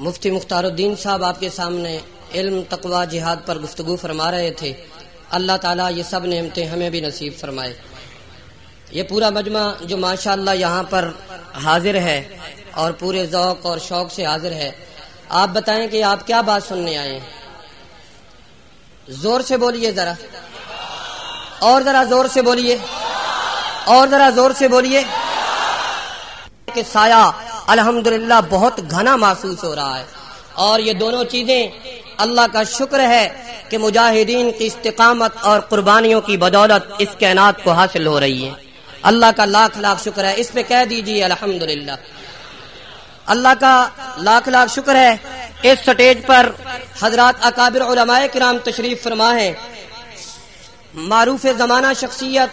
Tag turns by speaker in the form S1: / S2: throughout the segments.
S1: مفتی مختار الدین صاحب آپ کے سامنے علم تقوا جہاد پر گفتگو فرما رہے تھے۔ اللہ تعالیٰ یہ سب نعمتیں ہمیں بھی نصیب فرمائے۔ یہ پورا مجمع جو ماشاء اللہ یہاں پر حاضر ہے اور پورے ذوق اور شوق سے حاضر ہے، آپ بتائیں کہ آپ کیا بات سننے آئے ہیں؟ زور سے بولیے ذرا۔ اور ذرا زور سے بولیے۔ اور ذرا زور سے بولیے کہ سایہ الحمدللہ بہت گھنا محسوس ہو رہا ہے۔ اور یہ دونوں چیزیں اللہ کا شکر ہے کہ مجاہدین کی استقامت اور قربانیوں کی بدولت اس کائنات کو حاصل ہو رہی ہے۔ اللہ کا لاکھ لاکھ شکر ہے۔ اس پہ کہہ دیجیے الحمدللہ۔ اللہ کا لاکھ لاکھ شکر ہے۔ اس سٹیج پر حضرات اکابر علماء کرام تشریف فرما ہے۔ معروف زمانہ شخصیت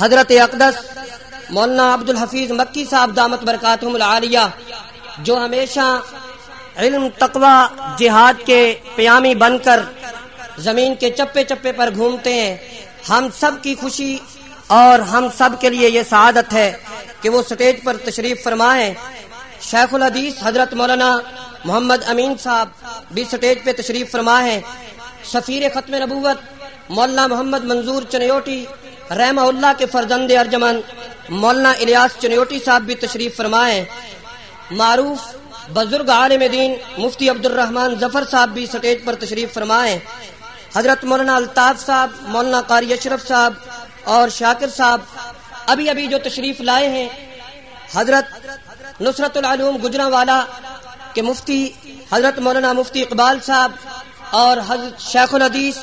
S1: حضرت اقدس مولانا عبد الحفیظ مکی صاحب دامت برکاتہم العالیہ، جو ہمیشہ علم، تقوی، جہاد کے پیامی بن کر زمین کے چپے چپے پر گھومتے ہیں۔ ہم سب کی خوشی اور ہم سب کے لیے یہ سعادت ہے کہ وہ سٹیج پر تشریف فرمائیں۔ شیخ الحدیث حضرت مولانا محمد امین صاحب بھی سٹیج پہ تشریف فرما ہے سفیر ختم نبوت، مولانا محمد منظور چنیوٹی، رحمہ اللہ کے فرزند ارجمن مولانا الیاس چنیوٹی صاحب بھی تشریف فرمائے معروف بزرگ عالم دین مفتی عبد الرحمان ظفر صاحب بھی سٹیج پر تشریف فرمائے حضرت مولانا الطاف صاحب، مولانا قاری اشرف صاحب اور شاکر صاحب ابھی ابھی جو تشریف لائے ہیں۔ حضرت نصرت العلوم گجرا والا کے مفتی، حضرت مولانا مفتی اقبال صاحب اور حضرت شیخ الحدیث،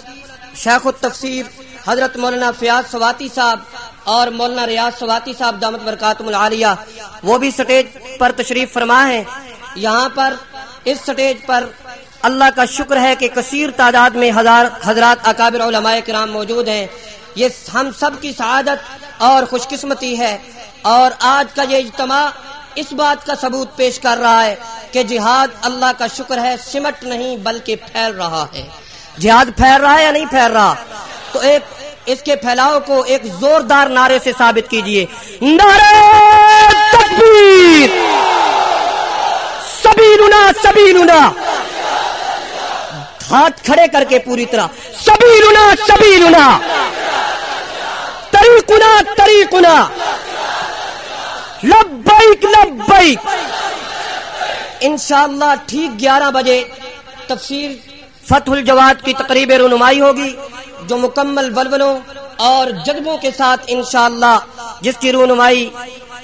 S1: شیخ التفسیر حضرت مولانا فیاض سواتی صاحب اور مولانا ریاض سواتی صاحب دامت برکاتم العالیہ، وہ بھی سٹیج پر تشریف فرما ہے۔ یہاں پر اس سٹیج پر اللہ کا شکر ہے کہ کثیر تعداد میں ہزار حضرات اکابر علماء کرام موجود ہیں۔ یہ ہم سب کی سعادت اور خوش قسمتی ہے۔ اور آج کا یہ اجتماع اس بات کا ثبوت پیش کر رہا ہے کہ جہاد اللہ کا شکر ہے، سمٹ نہیں بلکہ پھیل رہا ہے۔ جہاد پھیل رہا ہے یا نہیں پھیل رہا؟ تو ایک اس کے پھیلاؤ کو ایک زوردار نعرے سے ثابت کیجیے۔ نعرہ تکبیر۔ سبیلنا سبیلنا۔ ہاتھ کھڑے کر کے پوری طرح۔ سبیلنا سبیلنا۔ طریقنا طریقنا۔ لبیک لبیک۔ انشاءاللہ ٹھیک گیارہ بجے تفسیر فتح الجواد کی تقریب رونمائی ہوگی۔ جو مکمل ولولوں اور جذبوں کے ساتھ انشاءاللہ جس کی رونمائی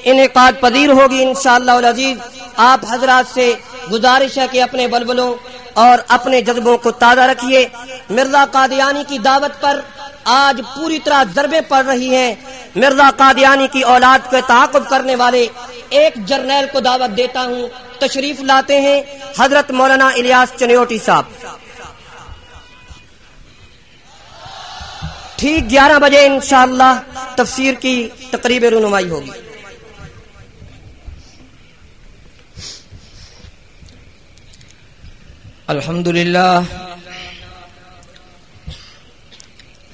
S1: انعقاد پذیر ہوگی انشاءاللہ العزیز، آپ حضرات سے گزارش ہے کہ اپنے بلبلوں اور اپنے جذبوں کو تازہ رکھیے۔ مرزا قادیانی کی دعوت پر آج پوری طرح ضربے پڑ رہی ہیں۔ مرزا قادیانی کی اولاد کے تعاقب کرنے والے ایک جرنیل کو دعوت دیتا ہوں۔ تشریف لاتے ہیں حضرت مولانا الیاس چنیوٹی صاحب۔ ٹھیک گیارہ بجے انشاءاللہ تفسیر کی تقریب رونمائی ہوگی۔
S2: الحمد لله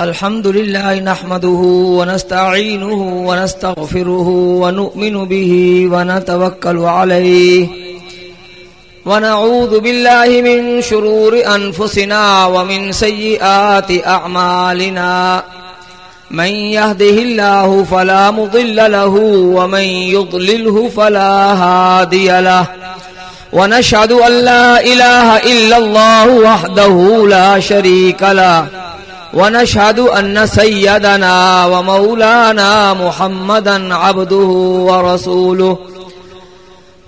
S2: الحمد لله نحمده ونستعينه ونستغفره ونؤمن به ونتوكل عليه ونعوذ بالله من شرور أنفسنا ومن سيئات أعمالنا. من يهده الله فلا مضل له ومن يضلله فلا هادي له. ونشهد أن لا إله إلا الله وحده لا شريك له. ونشهد أن سيدنا ومولانا محمدا عبده ورسوله.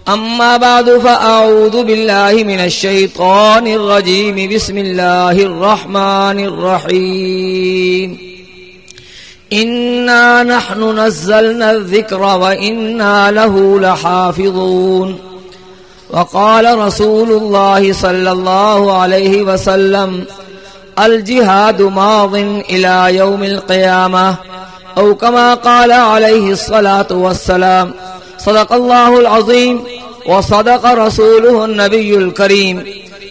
S2: أما بعد فأعوذ بالله من الشيطان الرجيم. بسم الله الرحمن الرحيم. إنا نحن نزلنا الذكر وإنا له لحافظون. وقال رسول الله صلى الله عليه وسلم الجهاد ماض إلى يوم القيامة. أو كما قال عليه الصلاة والسلام صدق الله العظيم. وصدق رسوله النبي الكريم.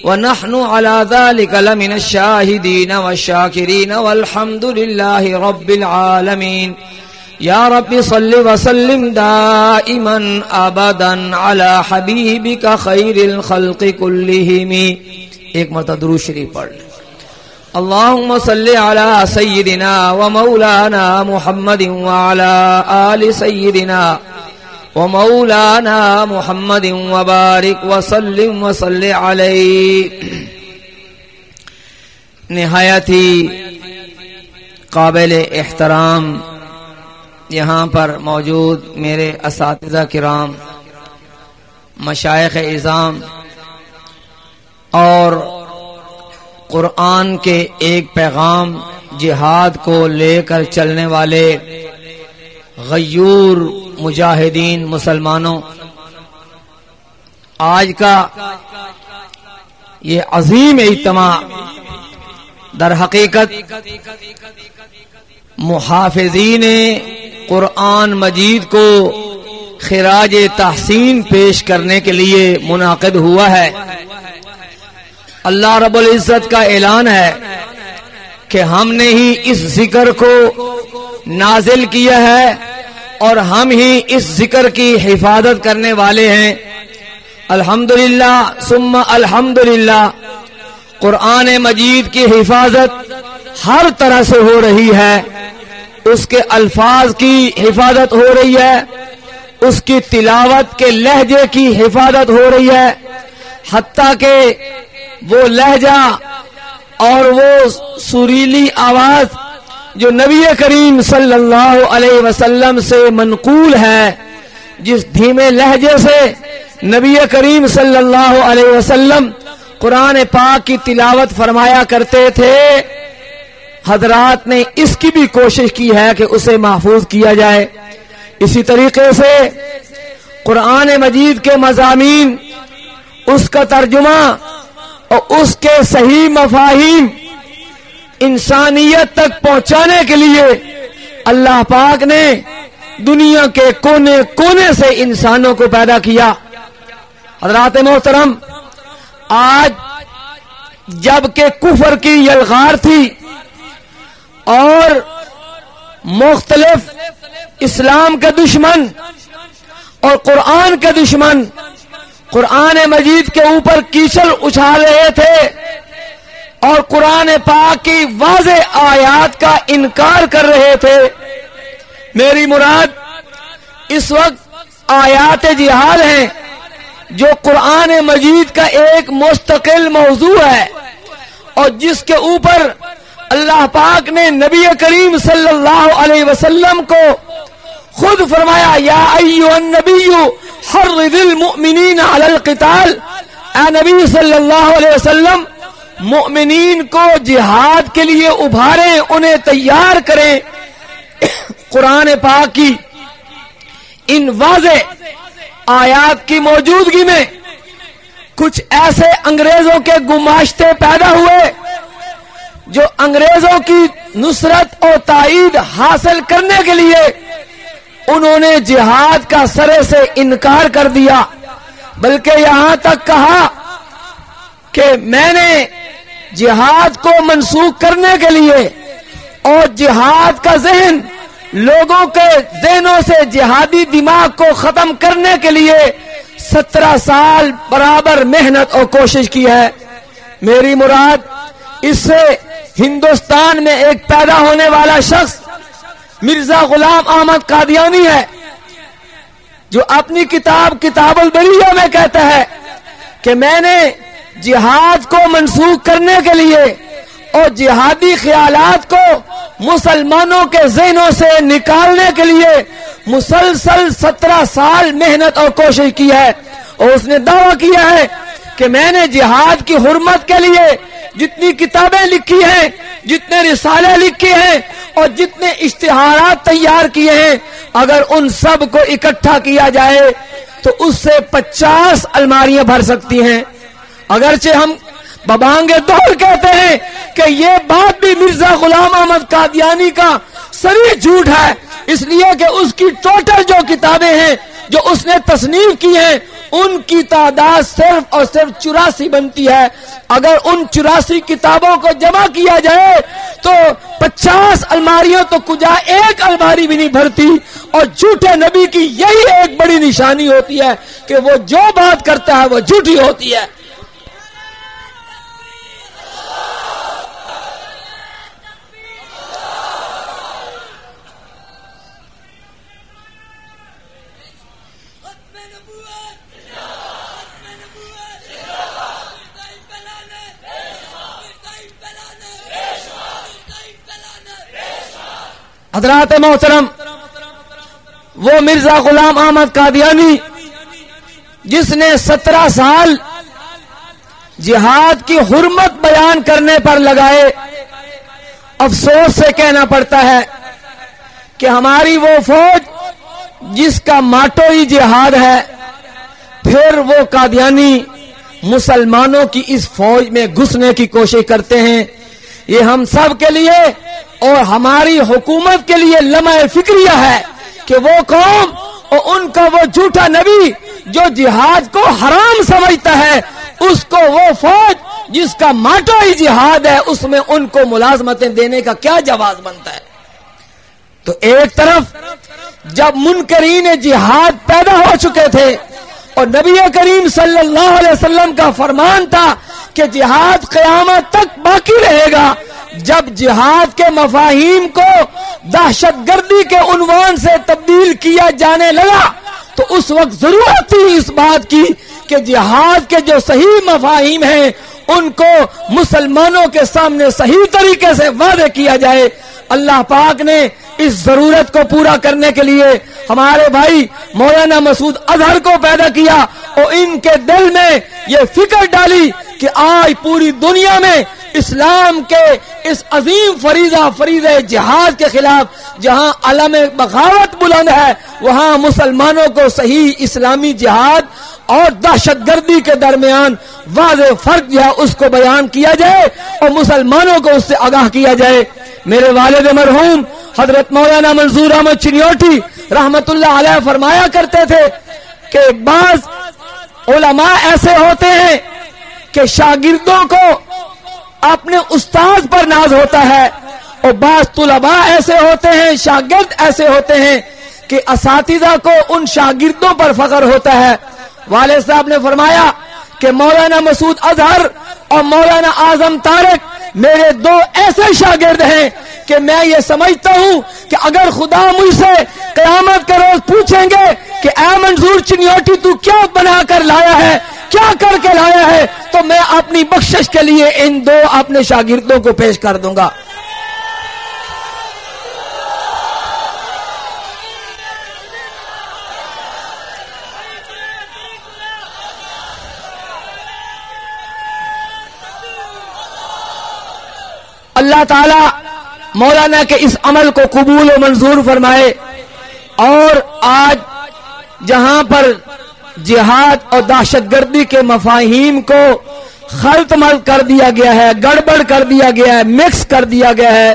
S2: ونحن على ذلك لمن الشاهدين والشاكرين والحمد لله رب العالمين. يا رب صل وسلم دائما ابدا على حبيبك خير الخلق كلهم. ایک مرتبہ درود شریف پڑھ لیں. اللهم صل على سيدنا ومولانا محمد وعلى آل سيدنا محمد ومولانا محمد وبارك وسلم وصل عليه. نہایت ہی قابل احترام یہاں پر موجود میرے اساتذہ کرام مشائق اظام اور قرآن کے ایک پیغام جہاد کو لے کر چلنے والے غیور مجاہدین مسلمانوں۔ آج کا یہ عظیم اجتماع در حقیقت محافظین قرآن مجید کو خراج تحسین پیش کرنے کے لیے منعقد ہوا ہے۔ اللہ رب العزت کا اعلان ہے کہ ہم نے ہی اس ذکر کو نازل کیا ہے۔ اور ہم ہی اس ذکر کی حفاظت کرنے والے ہیں۔ الحمدللہ، ثم الحمدللہ۔ قرآن مجید کی حفاظت ہر طرح سے ہو رہی ہے۔ اس کے الفاظ کی حفاظت ہو رہی ہے۔ اس کی تلاوت کے لہجے کی حفاظت ہو رہی ہے۔ حتیٰ کہ وہ لہجہ اور وہ سریلی آواز جو نبی کریم صلی اللہ علیہ وسلم سے منقول ہے جس دھیمے لہجے سے نبی کریم صلی اللہ علیہ وسلم قرآن پاک کی تلاوت فرمایا کرتے تھے، حضرات نے اس کی بھی کوشش کی ہے کہ اسے محفوظ کیا جائے۔ اسی طریقے سے قرآن مجید کے مضامین، اس کا ترجمہ اور اس کے صحیح مفاہیم انسانیت تک پہنچانے کے لیے اللہ پاک نے دنیا کے کونے کونے سے انسانوں کو پیدا کیا۔ حضرات محترم، آج جبکہ کفر کی یلغار تھی اور مختلف اسلام کے دشمن اور قرآن کے دشمن، قرآن مجید کے اوپر کیچل اچھال رہے تھے۔ اور قرآن پاک کی واضح آیات کا انکار کر رہے تھے۔ میری مراد، اس وقت آیات جہاد ہیں جو قرآن مجید کا ایک مستقل موضوع ہے اور جس کے اوپر اللہ پاک نے نبی کریم صلی اللہ علیہ وسلم کو خود فرمایا، یا ایو النبی حرد المؤمنین علی القتال، اے نبی صلی اللہ علیہ وسلم مؤمنین کو جہاد کے لیے ابھاریں، انہیں تیار کریں۔ قرآن پاک کی ان واضح آیات کی موجودگی میں کچھ ایسے انگریزوں کے گماشتے پیدا ہوئے جو انگریزوں کی نصرت اور تائید حاصل کرنے کے لیے انہوں نے جہاد کا سرے سے انکار کر دیا۔ بلکہ یہاں تک کہا کہ میں نے جہاد کو منسوخ کرنے کے لیے اور جہاد کا ذہن لوگوں کے ذہنوں سے جہادی دماغ کو ختم کرنے کے لیے سترہ سال برابر محنت اور کوشش کی ہے۔ میری مراد، اس سے ہندوستان میں ایک پیدا ہونے والا شخص مرزا غلام احمد قادیانی ہے، جو اپنی کتاب کتاب البریہ میں کہتا ہے کہ میں نے جہاد کو منسوخ کرنے کے لیے اور جہادی خیالات کو مسلمانوں کے ذہنوں سے نکالنے کے لیے مسلسل سترہ سال محنت اور کوشش کی ہے اور اس نے دعویٰ کیا ہے کہ میں نے جہاد کی حرمت کے لیے جتنی کتابیں لکھی ہیں، جتنے رسالے لکھے ہیں اور جتنے اشتہارات تیار کیے ہیں، اگر ان سب کو اکٹھا کیا جائے تو اس سے پچاس الماریاں بھر سکتی ہیں۔ اگرچہ ہم ببانگے دور کہتے ہیں کہ یہ بات بھی مرزا غلام احمد قادیانی کا سری جھوٹ ہے، اس لیے کہ اس کی ٹوٹل جو کتابیں ہیں، جو اس نے تصنیف کی ہیں، ان کی تعداد صرف اور صرف چوراسی بنتی ہے۔ اگر ان چوراسی کتابوں کو جمع کیا جائے تو پچاس الماریوں تو کجا ایک الماری بھی نہیں بھرتی اور جھوٹے نبی کی یہی ایک بڑی نشانی ہوتی ہے کہ وہ جو بات کرتا ہے وہ جھوٹی ہوتی ہے۔ حضرات محترم، وہ مرزا غلام احمد قادیانی، جس نے سترہ سال جہاد کی حرمت بیان کرنے پر لگائے، افسوس سے کہنا پڑتا ہے کہ ہماری وہ فوج جس کا ماٹو ہی جہاد ہے، پھر وہ قادیانی مسلمانوں کی اس فوج میں گھسنے کی کوشش کرتے ہیں۔ یہ ہم سب کے لیے اور ہماری حکومت کے لیے لمحہ فکریہ ہے کہ وہ قوم اور ان کا وہ جھوٹا نبی جو جہاد کو حرام سمجھتا ہے، اس کو وہ فوج جس کا ماٹو ہی جہاد ہے، اس میں ان کو ملازمتیں دینے کا کیا جواز بنتا ہے۔ تو ایک طرف جب منکرین جہاد پیدا ہو چکے تھے اور نبی کریم صلی اللہ علیہ وسلم کا فرمان تھا کہ جہاد قیامت تک باقی رہے گا، جب جہاد کے مفاہیم کو دہشت گردی کے عنوان سے تبدیل کیا جانے لگا، تو اس وقت ضرورت تھی اس بات کی کہ جہاد کے جو صحیح مفاہیم ہیں، ان کو مسلمانوں کے سامنے صحیح طریقے سے وعدے کیا جائے۔ اللہ پاک نے اس ضرورت کو پورا کرنے کے لیے ہمارے بھائی مولانا مسعود اظہر کو پیدا کیا اور ان کے دل میں یہ فکر ڈالی کہ آج پوری دنیا میں اسلام کے اس عظیم فریضہ فریض جہاد کے خلاف جہاں علم بغاوت بلند ہے، وہاں مسلمانوں کو صحیح اسلامی جہاد اور دہشت گردی کے درمیان واضح فرق جو ہے، اس کو بیان کیا جائے اور مسلمانوں کو اس سے آگاہ کیا جائے۔ میرے والد مرحوم حضرت مولانا منظور احمد چنیوٹی رحمت اللہ علیہ فرمایا کرتے تھے کہ بعض علماء ایسے ہوتے ہیں کہ شاگردوں کو اپنے استاد پر ناز ہوتا ہے اور بعض طلباء ایسے ہوتے ہیں، شاگرد ایسے ہوتے ہیں کہ اساتذہ کو ان شاگردوں پر فخر ہوتا ہے۔ والد صاحب نے فرمایا کہ مولانا مسعود اظہر اور مولانا اعظم تارک میرے دو ایسے شاگرد ہیں کہ میں یہ سمجھتا ہوں کہ اگر خدا مجھ سے قیامت کا روز پوچھیں گے کہ اے منظور چنیوٹی تو کیا بنا کر لایا ہے، کیا کر کے لایا ہے، تو میں اپنی بخشش کے لیے ان دو اپنے شاگردوں کو پیش کر دوں گا۔ اللہ تعالی مولانا کے اس عمل کو قبول و منظور فرمائے اور آج جہاں پر جہاد اور دہشت گردی کے مفاہیم کو خلط مل کر دیا گیا ہے، گڑبڑ کر دیا گیا ہے، مکس کر دیا گیا ہے،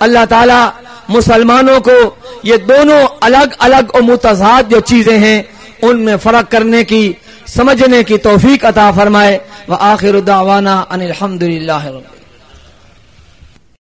S2: اللہ تعالی مسلمانوں کو یہ دونوں الگ الگ اور متضاد جو چیزیں ہیں، ان میں فرق کرنے کی، سمجھنے کی توفیق عطا فرمائے۔ وہ آخر ان الحمد للہ